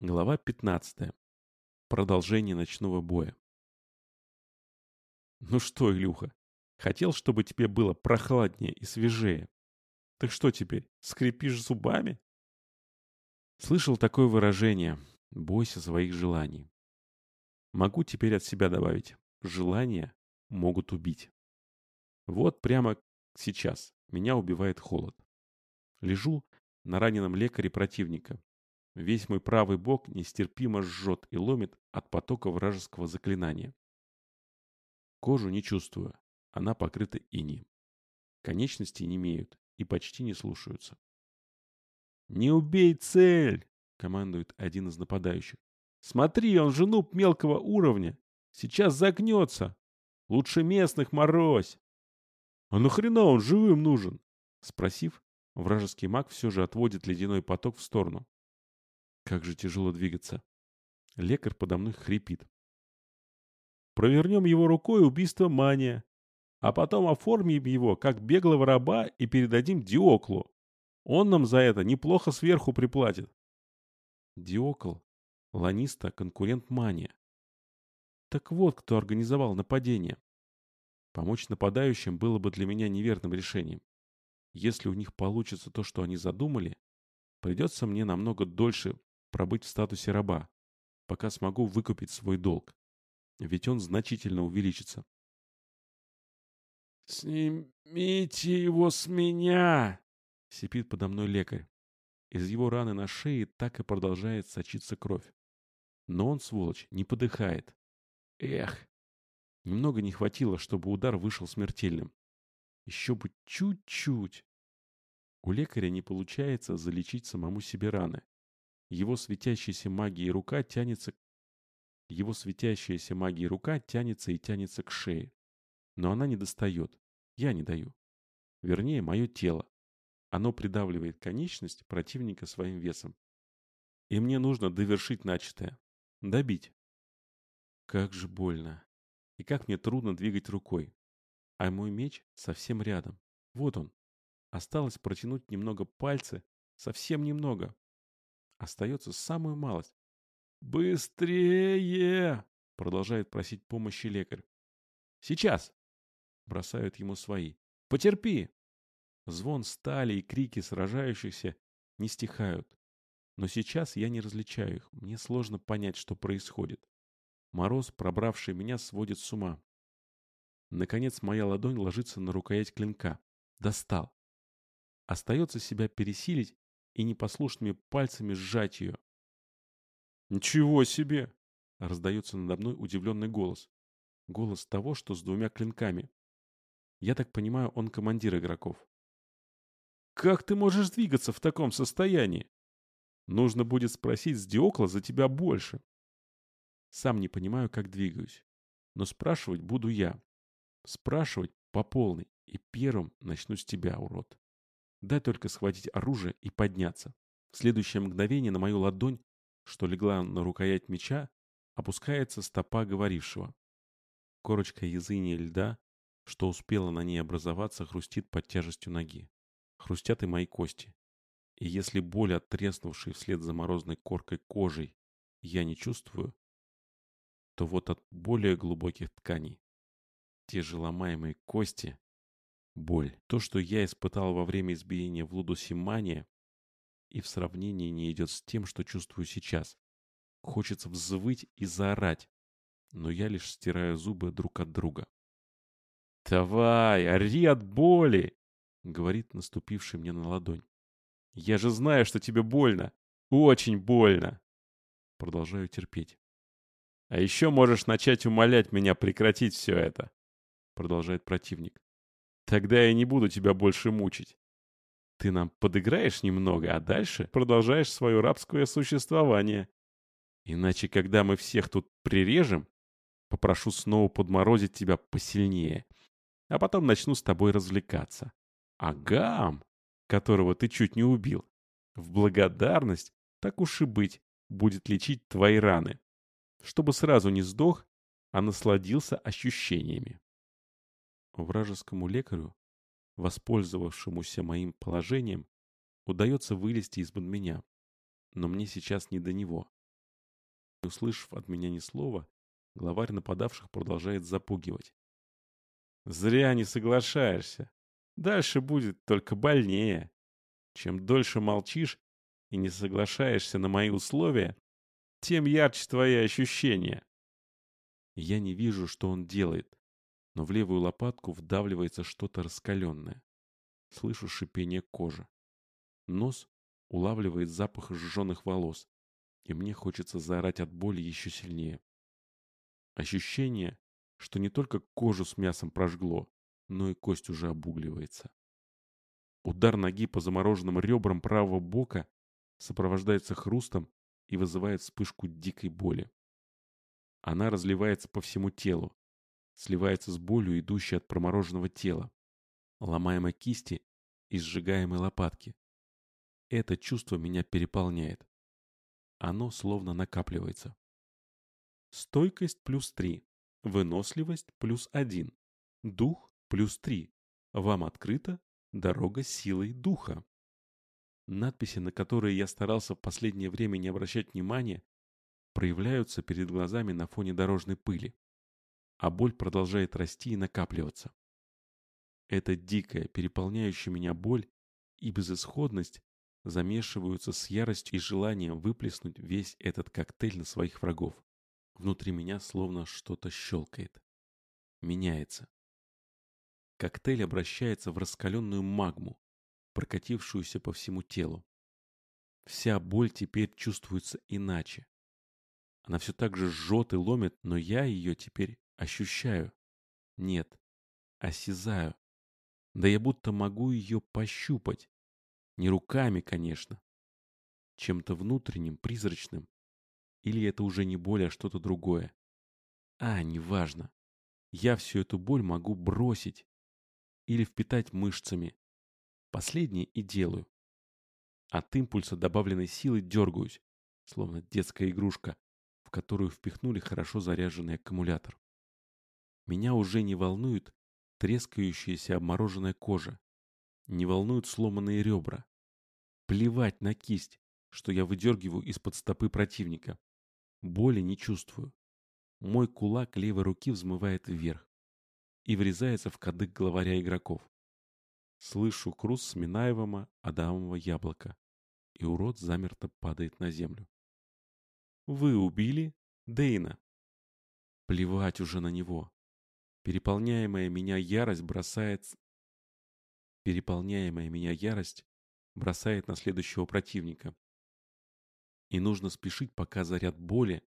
Глава 15. Продолжение ночного боя. Ну что, Илюха, хотел, чтобы тебе было прохладнее и свежее. Так что теперь, скрипишь зубами? Слышал такое выражение «бойся своих желаний». Могу теперь от себя добавить «желания могут убить». Вот прямо сейчас меня убивает холод. Лежу на раненом лекаре противника, Весь мой правый бок нестерпимо жжет и ломит от потока вражеского заклинания. Кожу не чувствую, она покрыта инеем. Конечности не имеют и почти не слушаются. «Не убей цель!» — командует один из нападающих. «Смотри, он жену мелкого уровня! Сейчас загнется! Лучше местных морозь!» «А нахрена он живым нужен?» Спросив, вражеский маг все же отводит ледяной поток в сторону. Как же тяжело двигаться. Лекарь подо мной хрипит. Провернем его рукой убийство мания, а потом оформим его как беглого раба и передадим Диоклу. Он нам за это неплохо сверху приплатит. Диокл, ланиста, конкурент мания. Так вот, кто организовал нападение. Помочь нападающим было бы для меня неверным решением. Если у них получится то, что они задумали, придется мне намного дольше пробыть в статусе раба, пока смогу выкупить свой долг. Ведь он значительно увеличится. «Снимите его с меня!» — сипит подо мной лекарь. Из его раны на шее так и продолжает сочиться кровь. Но он, сволочь, не подыхает. Эх! Немного не хватило, чтобы удар вышел смертельным. Еще бы чуть-чуть. У лекаря не получается залечить самому себе раны. Его светящаяся магией рука тянется его светящаяся магией рука тянется и тянется к шее. Но она не достает. Я не даю. Вернее, мое тело. Оно придавливает конечность противника своим весом. И мне нужно довершить начатое. Добить. Как же больно. И как мне трудно двигать рукой. А мой меч совсем рядом. Вот он. Осталось протянуть немного пальцы. Совсем немного. Остается самую малость. «Быстрее!» — продолжает просить помощи лекарь. «Сейчас!» — бросают ему свои. «Потерпи!» Звон стали и крики сражающихся не стихают. Но сейчас я не различаю их. Мне сложно понять, что происходит. Мороз, пробравший меня, сводит с ума. Наконец моя ладонь ложится на рукоять клинка. Достал. Остается себя пересилить и непослушными пальцами сжать ее. «Ничего себе!» — раздается надо мной удивленный голос. Голос того, что с двумя клинками. Я так понимаю, он командир игроков. «Как ты можешь двигаться в таком состоянии? Нужно будет спросить с Диокла за тебя больше». Сам не понимаю, как двигаюсь. Но спрашивать буду я. Спрашивать по полной. И первым начну с тебя, урод. Дай только схватить оружие и подняться. В следующее мгновение на мою ладонь, что легла на рукоять меча, опускается стопа говорившего. Корочка языни льда, что успела на ней образоваться, хрустит под тяжестью ноги. Хрустят и мои кости. И если боль от треснувшей вслед за морозной коркой кожей я не чувствую, то вот от более глубоких тканей, те же ломаемые кости, Боль. То, что я испытал во время избиения в Лудосимане, и в сравнении не идет с тем, что чувствую сейчас. Хочется взвыть и заорать, но я лишь стираю зубы друг от друга. «Давай, ори от боли!» — говорит наступивший мне на ладонь. «Я же знаю, что тебе больно! Очень больно!» Продолжаю терпеть. «А еще можешь начать умолять меня прекратить все это!» Продолжает противник. Тогда я не буду тебя больше мучить. Ты нам подыграешь немного, а дальше продолжаешь свое рабское существование. Иначе, когда мы всех тут прирежем, попрошу снова подморозить тебя посильнее, а потом начну с тобой развлекаться. А Гам, которого ты чуть не убил, в благодарность, так уж и быть, будет лечить твои раны, чтобы сразу не сдох, а насладился ощущениями. Вражескому лекарю, воспользовавшемуся моим положением, удается вылезти из-под меня. Но мне сейчас не до него. услышав от меня ни слова, главарь нападавших продолжает запугивать. «Зря не соглашаешься. Дальше будет только больнее. Чем дольше молчишь и не соглашаешься на мои условия, тем ярче твои ощущения». Я не вижу, что он делает, но в левую лопатку вдавливается что-то раскаленное. Слышу шипение кожи. Нос улавливает запах сжженных волос, и мне хочется заорать от боли еще сильнее. Ощущение, что не только кожу с мясом прожгло, но и кость уже обугливается. Удар ноги по замороженным ребрам правого бока сопровождается хрустом и вызывает вспышку дикой боли. Она разливается по всему телу, сливается с болью, идущей от промороженного тела, ломаемой кисти и сжигаемой лопатки. Это чувство меня переполняет. Оно словно накапливается. Стойкость плюс 3. Выносливость плюс 1. Дух плюс 3. Вам открыта дорога силой духа. Надписи, на которые я старался в последнее время не обращать внимания, проявляются перед глазами на фоне дорожной пыли, а боль продолжает расти и накапливаться. Эта дикая, переполняющая меня боль и безысходность замешиваются с яростью и желанием выплеснуть весь этот коктейль на своих врагов. Внутри меня словно что-то щелкает. Меняется. Коктейль обращается в раскаленную магму, прокатившуюся по всему телу. Вся боль теперь чувствуется иначе. Она все так же жжет и ломит, но я ее теперь ощущаю. Нет, осязаю. Да я будто могу ее пощупать. Не руками, конечно. Чем-то внутренним, призрачным. Или это уже не боль, а что-то другое. А, неважно. Я всю эту боль могу бросить. Или впитать мышцами. Последнее и делаю. От импульса добавленной силы дергаюсь, словно детская игрушка, в которую впихнули хорошо заряженный аккумулятор. Меня уже не волнует трескающаяся обмороженная кожа. Не волнуют сломанные ребра. Плевать на кисть, что я выдергиваю из-под стопы противника. Боли не чувствую. Мой кулак левой руки взмывает вверх и врезается в кадык главаря игроков. Слышу крус сминаемого адамового яблока, и урод замерто падает на землю. Вы убили Дейна. Плевать уже на него. Переполняемая меня ярость бросает Переполняемая меня ярость бросает на следующего противника. И нужно спешить, пока заряд боли,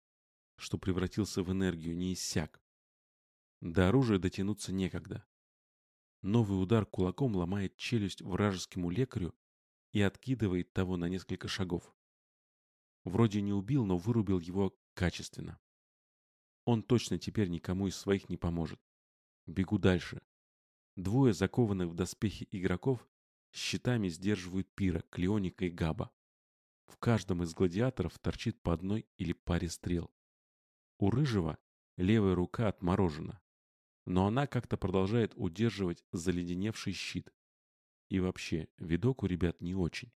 что превратился в энергию, не иссяк. До оружия дотянуться некогда. Новый удар кулаком ломает челюсть вражескому лекарю и откидывает того на несколько шагов. Вроде не убил, но вырубил его качественно. Он точно теперь никому из своих не поможет. Бегу дальше. Двое закованных в доспехи игроков щитами сдерживают Пира, Клеоника и Габа. В каждом из гладиаторов торчит по одной или паре стрел. У Рыжего левая рука отморожена, но она как-то продолжает удерживать заледеневший щит. И вообще, видок у ребят не очень.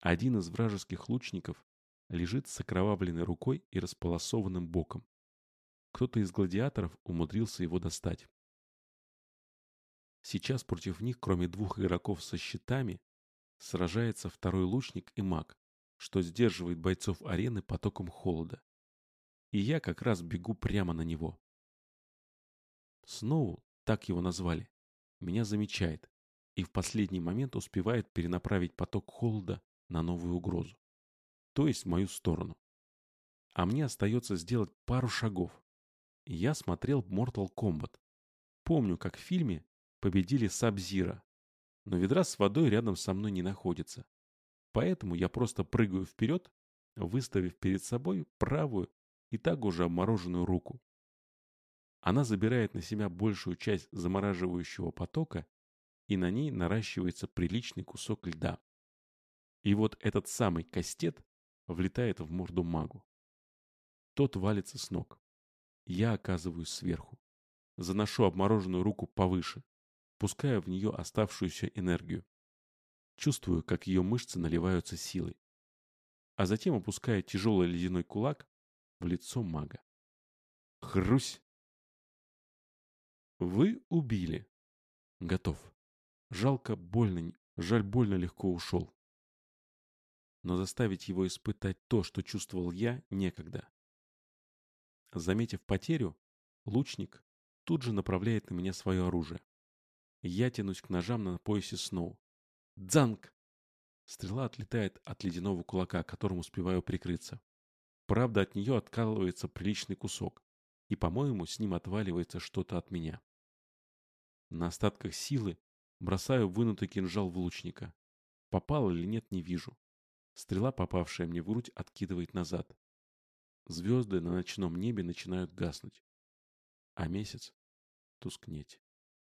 Один из вражеских лучников лежит с окровавленной рукой и располосованным боком. Кто-то из гладиаторов умудрился его достать. Сейчас против них, кроме двух игроков со щитами, сражается второй лучник и маг, что сдерживает бойцов арены потоком холода. И я как раз бегу прямо на него. Сноу, так его назвали, меня замечает и в последний момент успевает перенаправить поток холода на новую угрозу. То есть в мою сторону. А мне остается сделать пару шагов. Я смотрел Mortal Kombat. Помню, как в фильме победили Сабзира. Но ведра с водой рядом со мной не находится. Поэтому я просто прыгаю вперед, выставив перед собой правую и так уже обмороженную руку. Она забирает на себя большую часть замораживающего потока, и на ней наращивается приличный кусок льда. И вот этот самый кастет влетает в морду магу. Тот валится с ног. Я оказываюсь сверху. Заношу обмороженную руку повыше пуская в нее оставшуюся энергию. Чувствую, как ее мышцы наливаются силой. А затем опуская тяжелый ледяной кулак в лицо мага. Хрусь! Вы убили. Готов. Жалко, больно, жаль, больно легко ушел. Но заставить его испытать то, что чувствовал я, некогда. Заметив потерю, лучник тут же направляет на меня свое оружие. Я тянусь к ножам на поясе Сноу. Дзанг! Стрела отлетает от ледяного кулака, которым успеваю прикрыться. Правда, от нее откалывается приличный кусок, и, по-моему, с ним отваливается что-то от меня. На остатках силы бросаю вынутый кинжал в лучника. Попал или нет, не вижу. Стрела, попавшая мне в грудь, откидывает назад. Звезды на ночном небе начинают гаснуть, а месяц тускнеть.